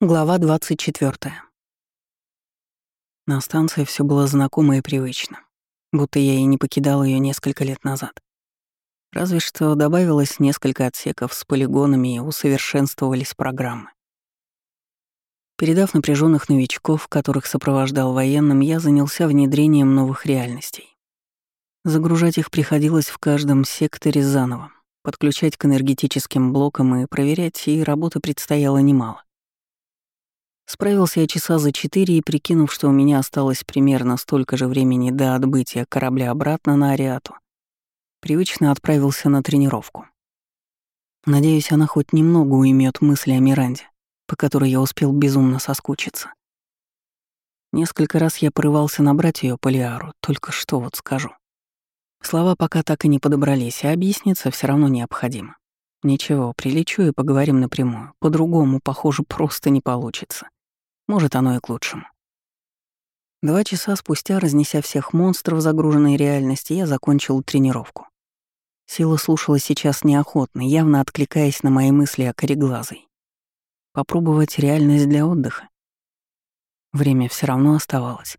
Глава 24. На станции все было знакомо и привычно, будто я и не покидал ее несколько лет назад. Разве что добавилось несколько отсеков с полигонами и усовершенствовались программы. Передав напряженных новичков, которых сопровождал военным, я занялся внедрением новых реальностей. Загружать их приходилось в каждом секторе заново, подключать к энергетическим блокам и проверять, и работы предстояло немало. Справился я часа за четыре и, прикинув, что у меня осталось примерно столько же времени до отбытия корабля обратно на Ариату, привычно отправился на тренировку. Надеюсь, она хоть немного уймет мысли о Миранде, по которой я успел безумно соскучиться. Несколько раз я порывался набрать ее по Лиару, только что вот скажу. Слова пока так и не подобрались, а объясниться все равно необходимо. Ничего, прилечу и поговорим напрямую. По-другому, похоже, просто не получится. Может, оно и к лучшему. Два часа спустя, разнеся всех монстров загруженной реальности, я закончил тренировку. Сила слушала сейчас неохотно, явно откликаясь на мои мысли о кореглазой. Попробовать реальность для отдыха? Время все равно оставалось.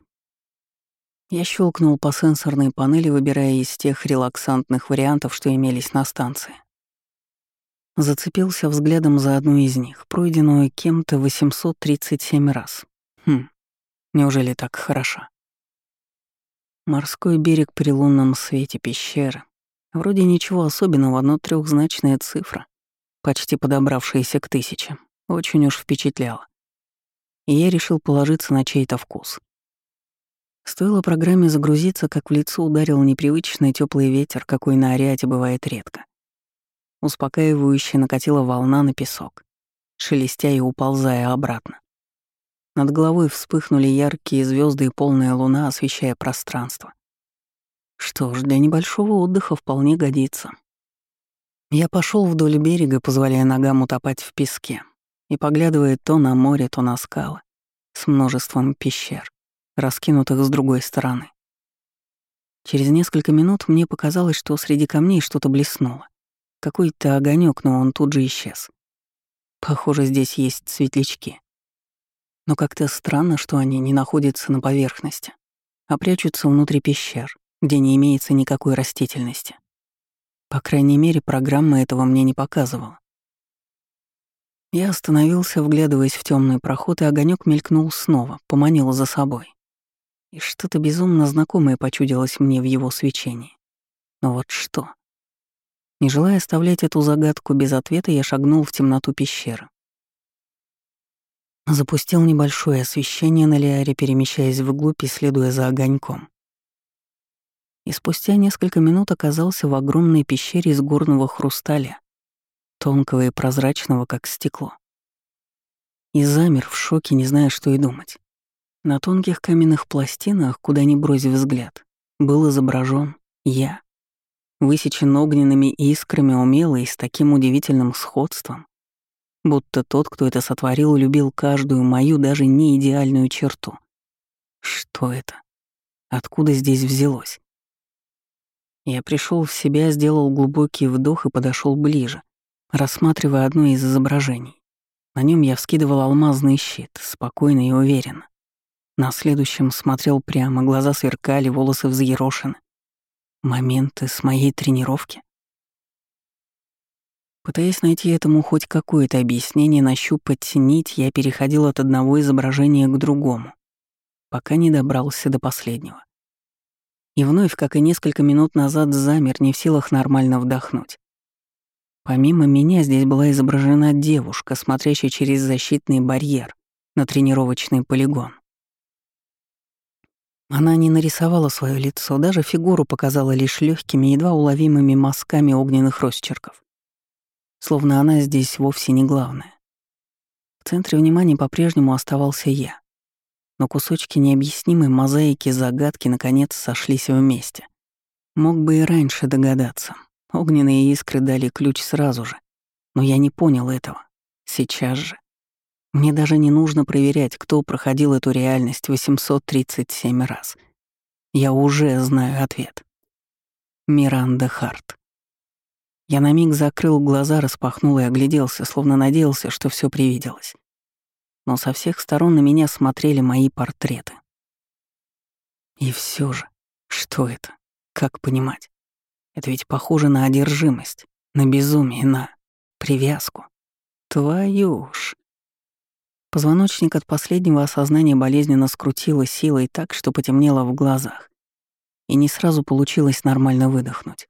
Я щелкнул по сенсорной панели, выбирая из тех релаксантных вариантов, что имелись на станции. Зацепился взглядом за одну из них, пройденную кем-то 837 раз. Хм, неужели так хороша? Морской берег при лунном свете пещеры. Вроде ничего особенного, но трехзначная цифра, почти подобравшаяся к тысяче, очень уж впечатляла. И я решил положиться на чей-то вкус. Стоило программе загрузиться, как в лицо ударил непривычный теплый ветер, какой на Ариате бывает редко. Успокаивающе накатила волна на песок, шелестя и уползая обратно. Над головой вспыхнули яркие звезды и полная луна, освещая пространство. Что ж, для небольшого отдыха вполне годится. Я пошел вдоль берега, позволяя ногам утопать в песке, и поглядывая то на море, то на скалы, с множеством пещер, раскинутых с другой стороны. Через несколько минут мне показалось, что среди камней что-то блеснуло. Какой-то огонек, но он тут же исчез. Похоже, здесь есть светлячки. Но как-то странно, что они не находятся на поверхности, а прячутся внутри пещер, где не имеется никакой растительности. По крайней мере, программа этого мне не показывала. Я остановился, вглядываясь в темный проход, и огонек мелькнул снова, поманил за собой. И что-то безумно знакомое почудилось мне в его свечении. Но вот что? Не желая оставлять эту загадку без ответа, я шагнул в темноту пещеры. Запустил небольшое освещение на Лиаре, перемещаясь вглубь и следуя за огоньком. И спустя несколько минут оказался в огромной пещере из горного хрусталя, тонкого и прозрачного, как стекло. И замер в шоке, не зная, что и думать. На тонких каменных пластинах, куда ни брось взгляд, был изображен я высечен огненными искрами умело и с таким удивительным сходством, будто тот, кто это сотворил, любил каждую мою даже не идеальную черту. Что это? Откуда здесь взялось? Я пришел в себя, сделал глубокий вдох и подошел ближе, рассматривая одно из изображений. На нем я вскидывал алмазный щит, спокойно и уверенно. На следующем смотрел прямо, глаза сверкали, волосы взъерошены. Моменты с моей тренировки? Пытаясь найти этому хоть какое-то объяснение, нащупать нить, я переходил от одного изображения к другому, пока не добрался до последнего. И вновь, как и несколько минут назад, замер, не в силах нормально вдохнуть. Помимо меня здесь была изображена девушка, смотрящая через защитный барьер на тренировочный полигон. Она не нарисовала свое лицо, даже фигуру показала лишь легкими, едва уловимыми мазками огненных росчерков. Словно она здесь вовсе не главная. В центре внимания по-прежнему оставался я. Но кусочки необъяснимой мозаики загадки наконец сошлись вместе. Мог бы и раньше догадаться. Огненные искры дали ключ сразу же. Но я не понял этого. Сейчас же. Мне даже не нужно проверять, кто проходил эту реальность 837 раз. Я уже знаю ответ. Миранда Харт. Я на миг закрыл глаза, распахнул и огляделся, словно надеялся, что все привиделось. но со всех сторон на меня смотрели мои портреты. И все же, что это? Как понимать? Это ведь похоже на одержимость, на безумие, на привязку. Твою ж. Позвоночник от последнего осознания болезненно скрутило силой так, что потемнело в глазах. И не сразу получилось нормально выдохнуть.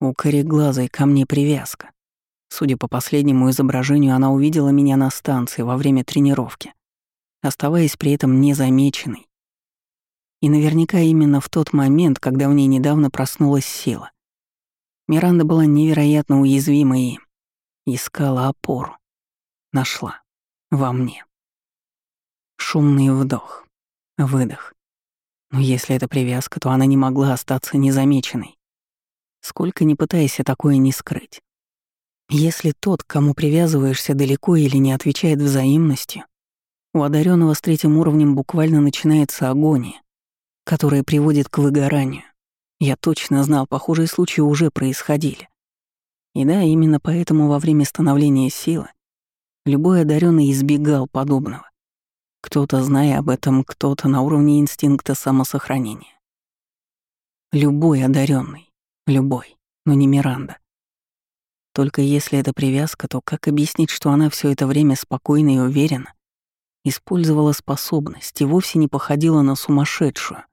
У кореглазой ко мне привязка. Судя по последнему изображению, она увидела меня на станции во время тренировки, оставаясь при этом незамеченной. И наверняка именно в тот момент, когда в ней недавно проснулась сила. Миранда была невероятно уязвима и искала опору. Нашла. Во мне. Шумный вдох. Выдох. Но если это привязка, то она не могла остаться незамеченной. Сколько ни пытайся такое не скрыть. Если тот, к кому привязываешься далеко или не отвечает взаимностью, у одаренного с третьим уровнем буквально начинается агония, которая приводит к выгоранию. Я точно знал, похожие случаи уже происходили. И да, именно поэтому во время становления силы любой одаренный избегал подобного. Кто-то, зная об этом, кто-то на уровне инстинкта самосохранения. Любой одаренный, любой, но не Миранда. Только если это привязка, то как объяснить, что она все это время спокойно и уверенно использовала способность и вовсе не походила на сумасшедшую,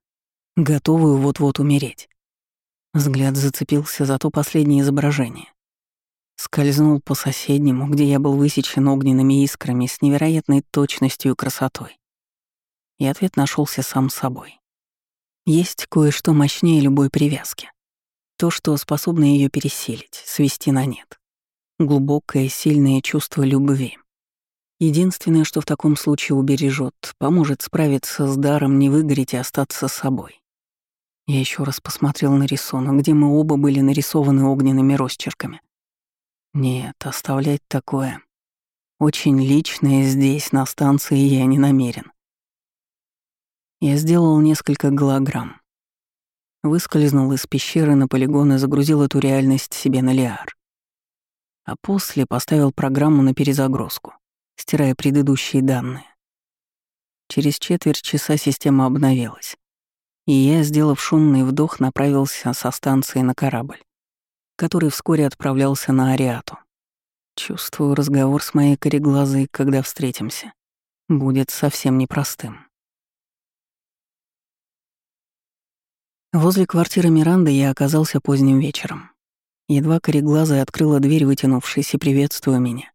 готовую вот-вот умереть? Взгляд зацепился за то последнее изображение. Скользнул по соседнему, где я был высечен огненными искрами с невероятной точностью и красотой. И ответ нашелся сам собой. Есть кое-что мощнее любой привязки. То, что способно ее пересилить, свести на нет. Глубокое, сильное чувство любви. Единственное, что в таком случае убережет, поможет справиться с даром, не выгореть и остаться собой. Я еще раз посмотрел на рисунок, где мы оба были нарисованы огненными росчерками. Нет, оставлять такое. Очень личное здесь, на станции, я не намерен. Я сделал несколько голограмм. Выскользнул из пещеры на полигон и загрузил эту реальность себе на Лиар. А после поставил программу на перезагрузку, стирая предыдущие данные. Через четверть часа система обновилась, и я, сделав шумный вдох, направился со станции на корабль, который вскоре отправлялся на Ариату. Чувствую, разговор с моей кореглазой, когда встретимся, будет совсем непростым. Возле квартиры Миранды я оказался поздним вечером. Едва кореглазая открыла дверь, вытянувшись и приветствуя меня.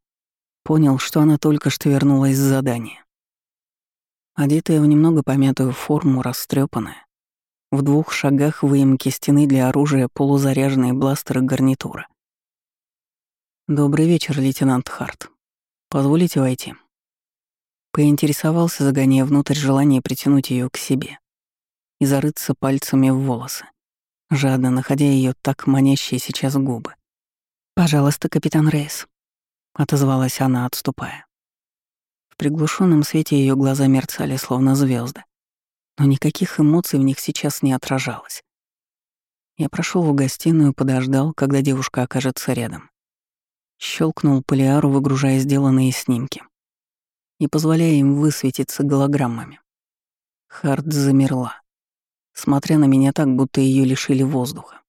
Понял, что она только что вернулась с задания. Одетая в немного помятую форму, растрепанная, в двух шагах выемки стены для оружия полузаряженные бластеры гарнитура. «Добрый вечер, лейтенант Харт. Позволите войти?» Поинтересовался, загоняя внутрь желание притянуть ее к себе и зарыться пальцами в волосы, жадно находя ее так манящие сейчас губы. «Пожалуйста, капитан Рейс», — отозвалась она, отступая. В приглушенном свете ее глаза мерцали, словно звезды, но никаких эмоций в них сейчас не отражалось. Я прошел в гостиную, подождал, когда девушка окажется рядом. Щелкнул полиару, выгружая сделанные снимки и позволяя им высветиться голограммами. Харт замерла смотря на меня так, будто ее лишили воздуха.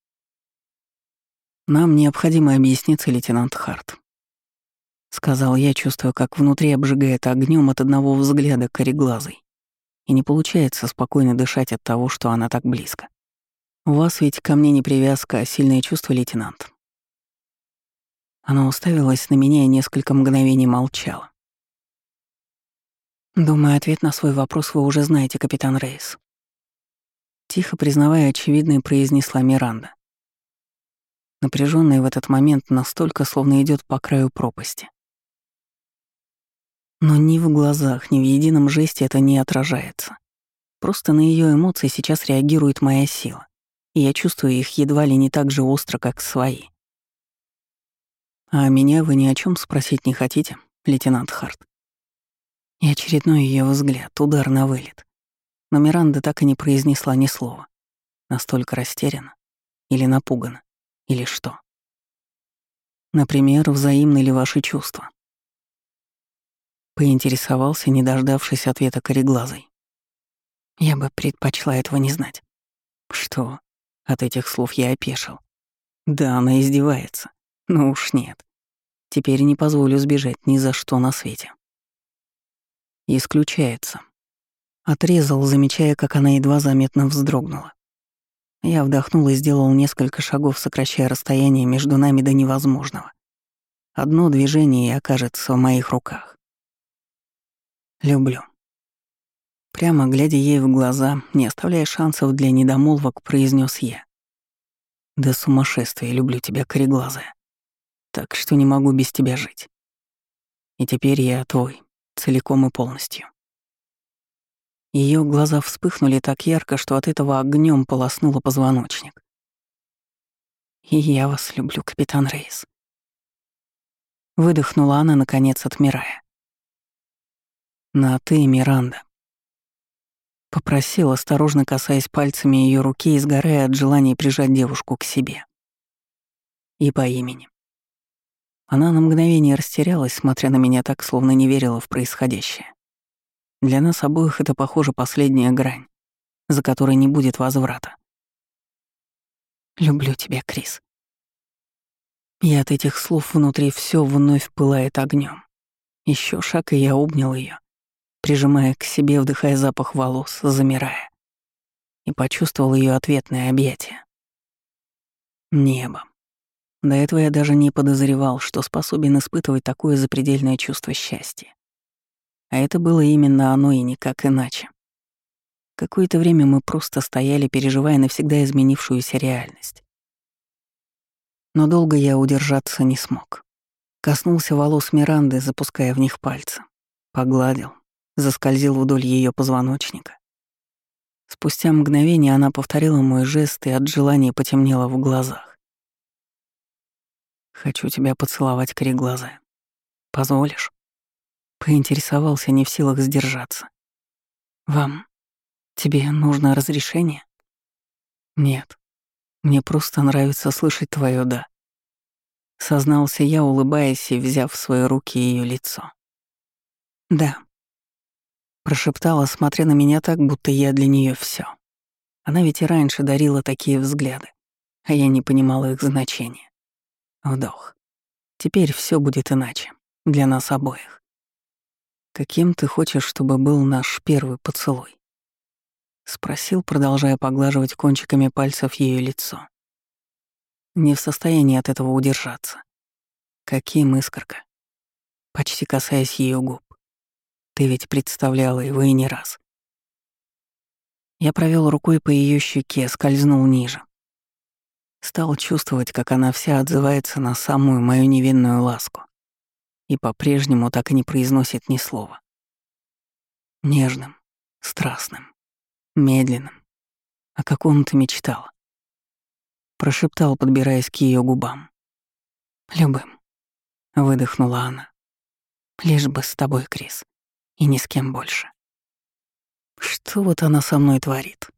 «Нам необходимо объясниться, лейтенант Харт», — сказал я, чувствуя, как внутри обжигает огнем от одного взгляда кореглазой. И не получается спокойно дышать от того, что она так близко. «У вас ведь ко мне не привязка, а сильное чувство, лейтенант». Она уставилась на меня и несколько мгновений молчала. «Думаю, ответ на свой вопрос вы уже знаете, капитан Рейс», Тихо признавая очевидное, произнесла Миранда. Напряженная в этот момент настолько, словно идет по краю пропасти. Но ни в глазах, ни в едином жесте это не отражается. Просто на ее эмоции сейчас реагирует моя сила, и я чувствую их едва ли не так же остро, как свои. «А меня вы ни о чем спросить не хотите, лейтенант Харт?» И очередной ее взгляд, удар на вылет. Но Миранда так и не произнесла ни слова. Настолько растеряна. Или напугана. Или что. Например, взаимны ли ваши чувства? Поинтересовался, не дождавшись ответа кореглазой. Я бы предпочла этого не знать. Что? От этих слов я опешил. Да, она издевается. Ну уж нет. Теперь не позволю сбежать ни за что на свете. Исключается. Отрезал, замечая, как она едва заметно вздрогнула. Я вдохнул и сделал несколько шагов, сокращая расстояние между нами до невозможного. Одно движение и окажется в моих руках. Люблю. Прямо глядя ей в глаза, не оставляя шансов для недомолвок, произнес я. «Да сумасшествие, люблю тебя, кореглазая. Так что не могу без тебя жить. И теперь я твой, целиком и полностью». Ее глаза вспыхнули так ярко, что от этого огнем полоснуло позвоночник. «И я вас люблю, капитан Рейс». Выдохнула она, наконец, отмирая. «На ты, Миранда». Попросил, осторожно касаясь пальцами ее руки и сгорая от желания прижать девушку к себе. И по имени. Она на мгновение растерялась, смотря на меня так, словно не верила в происходящее. Для нас обоих это, похоже, последняя грань, за которой не будет возврата. «Люблю тебя, Крис». И от этих слов внутри все вновь пылает огнем. Еще шаг, и я обнял ее, прижимая к себе, вдыхая запах волос, замирая. И почувствовал ее ответное объятие. Небо. До этого я даже не подозревал, что способен испытывать такое запредельное чувство счастья. А это было именно оно и никак иначе. Какое-то время мы просто стояли, переживая навсегда изменившуюся реальность. Но долго я удержаться не смог. Коснулся волос Миранды, запуская в них пальцы. Погладил, заскользил вдоль ее позвоночника. Спустя мгновение она повторила мой жест и от желания потемнело в глазах. «Хочу тебя поцеловать, кореглазая. Позволишь?» Поинтересовался, не в силах сдержаться. «Вам? Тебе нужно разрешение?» «Нет. Мне просто нравится слышать твое «да». Сознался я, улыбаясь и взяв в свои руки ее лицо. «Да», Прошептала, смотря на меня так, будто я для нее все. Она ведь и раньше дарила такие взгляды, а я не понимала их значения. Вдох. Теперь все будет иначе. Для нас обоих. Каким ты хочешь, чтобы был наш первый поцелуй? Спросил, продолжая поглаживать кончиками пальцев ее лицо. Не в состоянии от этого удержаться. Каким искорка? Почти касаясь ее губ. Ты ведь представляла его и не раз. Я провел рукой по ее щеке, скользнул ниже. Стал чувствовать, как она вся отзывается на самую мою невинную ласку. И по-прежнему так и не произносит ни слова. Нежным, страстным, медленным. О каком ты мечтала? Прошептал, подбираясь к ее губам. «Любым», — выдохнула она. «Лишь бы с тобой, Крис и ни с кем больше. Что вот она со мной творит?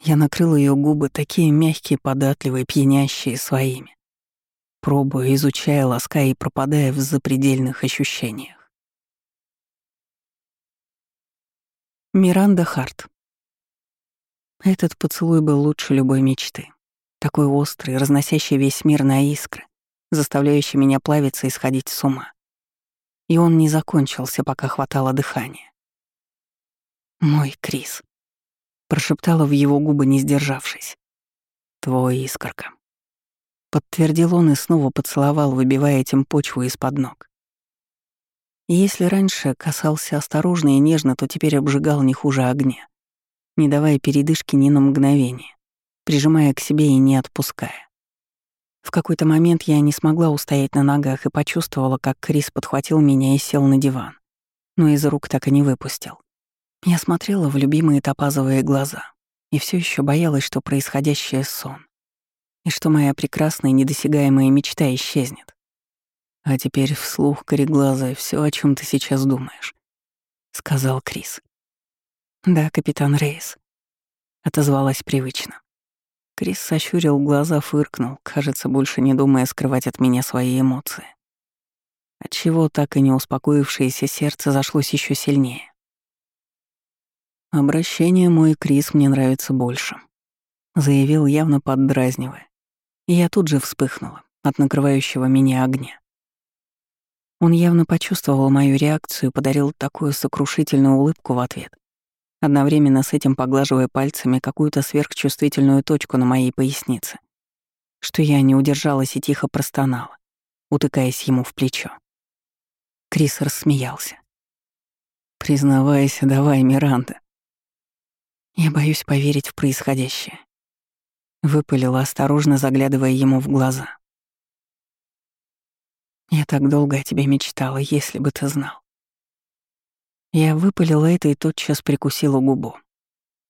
Я накрыл ее губы, такие мягкие, податливые, пьянящие своими. Пробуя, изучая, лаская и пропадая в запредельных ощущениях. Миранда Харт. Этот поцелуй был лучше любой мечты. Такой острый, разносящий весь мир на искры, заставляющий меня плавиться и сходить с ума и он не закончился, пока хватало дыхания. «Мой Крис», — прошептала в его губы, не сдержавшись. «Твой искорка». Подтвердил он и снова поцеловал, выбивая этим почву из-под ног. И если раньше касался осторожно и нежно, то теперь обжигал не хуже огня, не давая передышки ни на мгновение, прижимая к себе и не отпуская. В какой-то момент я не смогла устоять на ногах и почувствовала, как Крис подхватил меня и сел на диван, но из рук так и не выпустил. Я смотрела в любимые топазовые глаза и все еще боялась, что происходящее — сон, и что моя прекрасная недосягаемая мечта исчезнет. А теперь вслух, кореглазая, все, о чем ты сейчас думаешь, — сказал Крис. «Да, капитан Рейс», — отозвалась привычно. Крис сощурил глаза, фыркнул, кажется, больше не думая скрывать от меня свои эмоции. отчего так и не успокоившееся сердце зашлось еще сильнее. «Обращение мой, Крис, мне нравится больше», — заявил, явно поддразнивая. Я тут же вспыхнула от накрывающего меня огня. Он явно почувствовал мою реакцию и подарил такую сокрушительную улыбку в ответ, одновременно с этим поглаживая пальцами какую-то сверхчувствительную точку на моей пояснице, что я не удержалась и тихо простонала, утыкаясь ему в плечо. Крис рассмеялся. «Признавайся, давай, Миранда». Я боюсь поверить в происходящее. Выпалила, осторожно заглядывая ему в глаза. Я так долго о тебе мечтала, если бы ты знал. Я выпалила это и тотчас прикусила губу.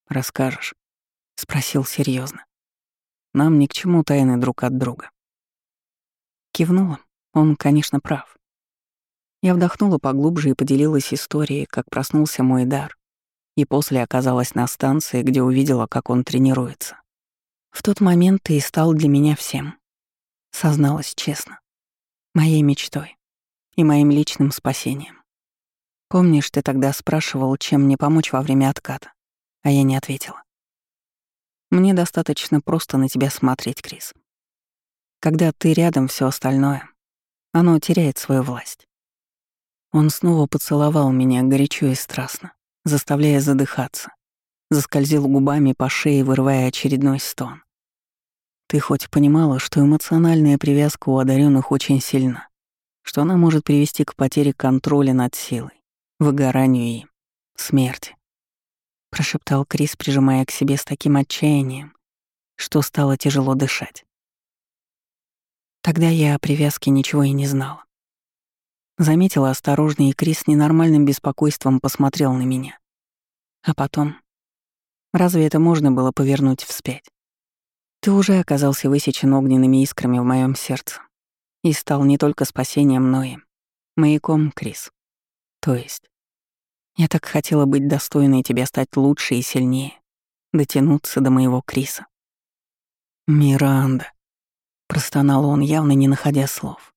«Расскажешь?» — спросил серьезно. «Нам ни к чему тайны друг от друга». Кивнула. Он, конечно, прав. Я вдохнула поглубже и поделилась историей, как проснулся мой дар, и после оказалась на станции, где увидела, как он тренируется. В тот момент ты и стал для меня всем. Созналась честно моей мечтой и моим личным спасением. Помнишь, ты тогда спрашивал, чем мне помочь во время отката, а я не ответила. Мне достаточно просто на тебя смотреть, Крис. Когда ты рядом, все остальное, оно теряет свою власть. Он снова поцеловал меня горячо и страстно, заставляя задыхаться, заскользил губами по шее, вырывая очередной стон. Ты хоть понимала, что эмоциональная привязка у одаренных очень сильна, что она может привести к потере контроля над силой, выгоранию и смерти? Прошептал Крис, прижимая к себе с таким отчаянием, что стало тяжело дышать. Тогда я о привязке ничего и не знала. Заметила осторожно, и Крис с ненормальным беспокойством посмотрел на меня. А потом... Разве это можно было повернуть вспять? Ты уже оказался высечен огненными искрами в моем сердце и стал не только спасением, но и маяком, Крис. То есть, я так хотела быть достойной тебя стать лучше и сильнее, дотянуться до моего Криса. «Миранда», — простонал он, явно не находя слов.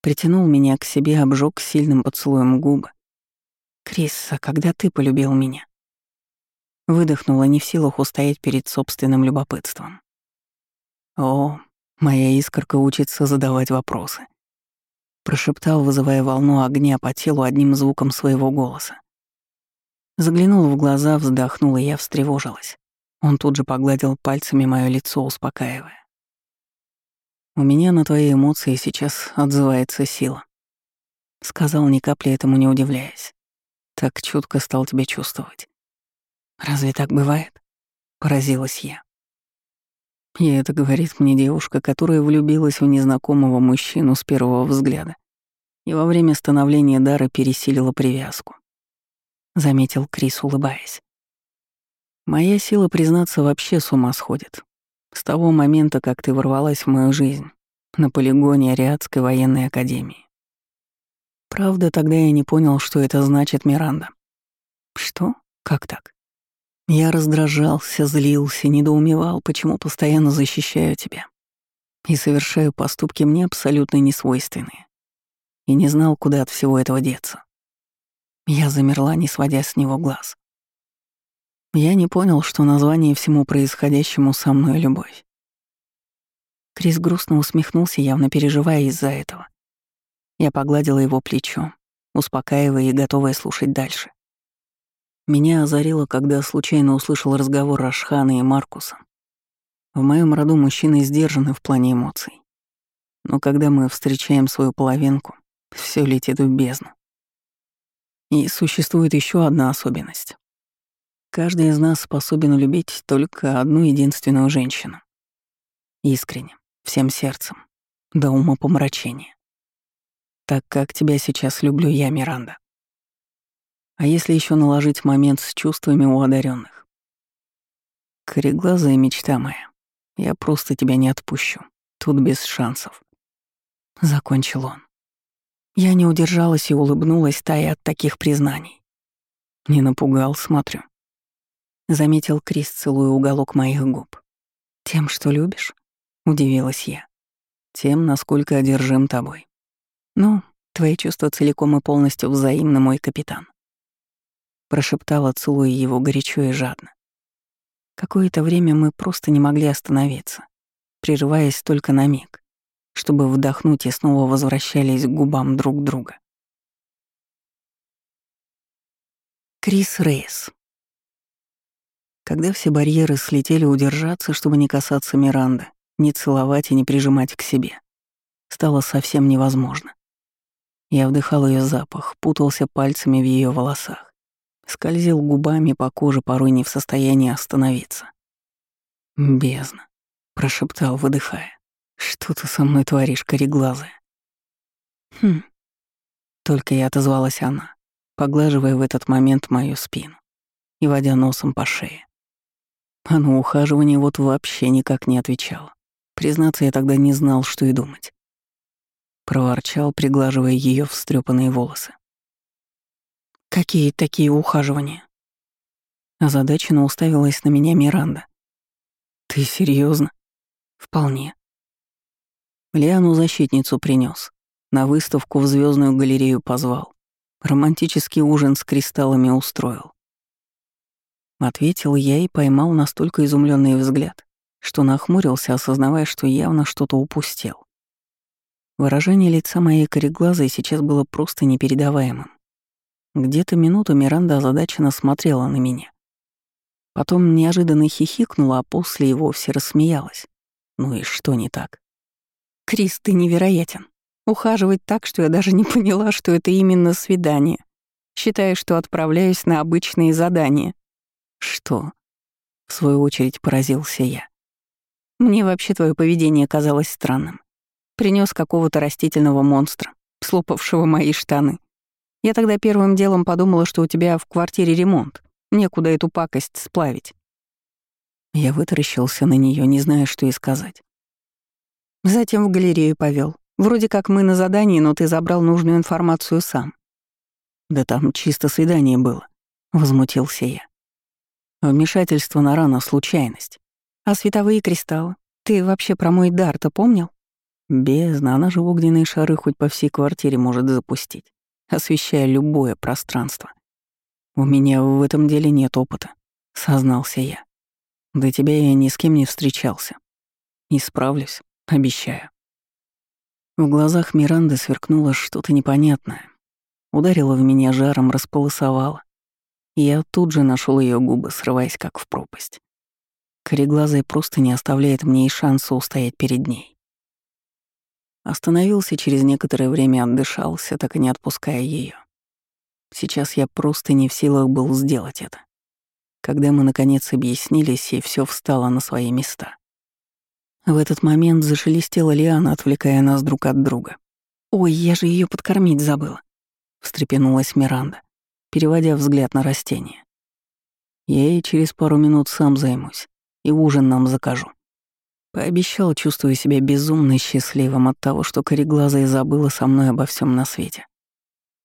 Притянул меня к себе, обжег сильным поцелуем губы. «Крис, а когда ты полюбил меня?» Выдохнула, не в силах устоять перед собственным любопытством. О, моя искорка учится задавать вопросы. Прошептал, вызывая волну огня по телу одним звуком своего голоса. Заглянул в глаза, вздохнул, и я встревожилась. Он тут же погладил пальцами мое лицо, успокаивая. «У меня на твои эмоции сейчас отзывается сила», — сказал, ни капли этому не удивляясь. «Так чутко стал тебя чувствовать». «Разве так бывает?» — поразилась я. И это говорит мне девушка, которая влюбилась в незнакомого мужчину с первого взгляда и во время становления дара пересилила привязку. Заметил Крис, улыбаясь. Моя сила, признаться, вообще с ума сходит. С того момента, как ты ворвалась в мою жизнь на полигоне Ариадской военной академии. Правда, тогда я не понял, что это значит Миранда. Что? Как так? Я раздражался, злился, недоумевал, почему постоянно защищаю тебя. И совершаю поступки мне абсолютно несвойственные. И не знал, куда от всего этого деться. Я замерла, не сводя с него глаз. Я не понял, что название всему происходящему со мной — любовь. Крис грустно усмехнулся, явно переживая из-за этого. Я погладила его плечо, успокаивая и готовая слушать дальше. Меня озарило, когда случайно услышал разговор Рашхана и Маркуса. В моем роду мужчины сдержаны в плане эмоций. Но когда мы встречаем свою половинку, все летит в бездну. И существует еще одна особенность. Каждый из нас способен любить только одну единственную женщину. Искренне, всем сердцем, до ума помрачения. Так как тебя сейчас люблю я, Миранда. А если еще наложить момент с чувствами у одаренных? Кореглазая мечта моя. Я просто тебя не отпущу. Тут без шансов. Закончил он. Я не удержалась и улыбнулась, тая от таких признаний. Не напугал, смотрю. Заметил Крис, целуя уголок моих губ. «Тем, что любишь?» — удивилась я. «Тем, насколько одержим тобой. Ну, Твои чувства целиком и полностью взаимны, мой капитан. Прошептала, целуя его горячо и жадно. Какое-то время мы просто не могли остановиться, прерываясь только на миг, чтобы вдохнуть и снова возвращались к губам друг друга. Крис Рейс. Когда все барьеры слетели удержаться, чтобы не касаться Миранды, не целовать и не прижимать к себе, стало совсем невозможно. Я вдыхал ее запах, путался пальцами в ее волосах, скользил губами по коже, порой не в состоянии остановиться. «Бездна», — прошептал, выдыхая. «Что ты со мной творишь, кореглазая?» «Хм». Только и отозвалась она, поглаживая в этот момент мою спину и водя носом по шее. А на ухаживание вот вообще никак не отвечала. Признаться, я тогда не знал, что и думать. Проворчал, приглаживая ее встрепанные волосы. «Какие такие ухаживания?» Озадаченно уставилась на меня Миранда. «Ты серьезно? «Вполне». Лиану защитницу принес, на выставку в звездную галерею позвал, романтический ужин с кристаллами устроил. Ответил я и поймал настолько изумленный взгляд, что нахмурился, осознавая, что явно что-то упустил. Выражение лица моей кореглазой сейчас было просто непередаваемым. Где-то минуту Миранда озадаченно смотрела на меня. Потом неожиданно хихикнула, а после и вовсе рассмеялась. Ну и что не так? «Крис, ты невероятен. Ухаживать так, что я даже не поняла, что это именно свидание. Считаю, что отправляюсь на обычные задания. «Что?» — в свою очередь поразился я. «Мне вообще твое поведение казалось странным. Принес какого-то растительного монстра, слопавшего мои штаны. Я тогда первым делом подумала, что у тебя в квартире ремонт, некуда эту пакость сплавить». Я вытаращился на нее, не зная, что и сказать. Затем в галерею повел. Вроде как мы на задании, но ты забрал нужную информацию сам. Да там чисто свидание было, возмутился я. Вмешательство на рану — случайность. А световые кристаллы? Ты вообще про мой дар-то помнил? Бездна, она же огненные шары хоть по всей квартире может запустить, освещая любое пространство. У меня в этом деле нет опыта, сознался я. До тебя я ни с кем не встречался. И справлюсь, обещаю. В глазах Миранды сверкнуло что-то непонятное. Ударило в меня жаром, располосовало. Я тут же нашел ее губы, срываясь как в пропасть. Кореглазая просто не оставляет мне и шанса устоять перед ней. Остановился через некоторое время, отдышался, так и не отпуская ее. Сейчас я просто не в силах был сделать это. Когда мы наконец объяснились, и все встало на свои места. В этот момент зашелестела Лиана, отвлекая нас друг от друга. «Ой, я же ее подкормить забыла», — встрепенулась Миранда переводя взгляд на растение. Я ей через пару минут сам займусь и ужин нам закажу. Пообещал, чувствуя себя безумно счастливым от того, что кореглазая забыла со мной обо всем на свете.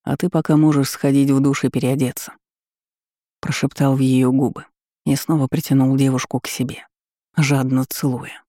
А ты пока можешь сходить в душ и переодеться. Прошептал в ее губы и снова притянул девушку к себе, жадно целуя.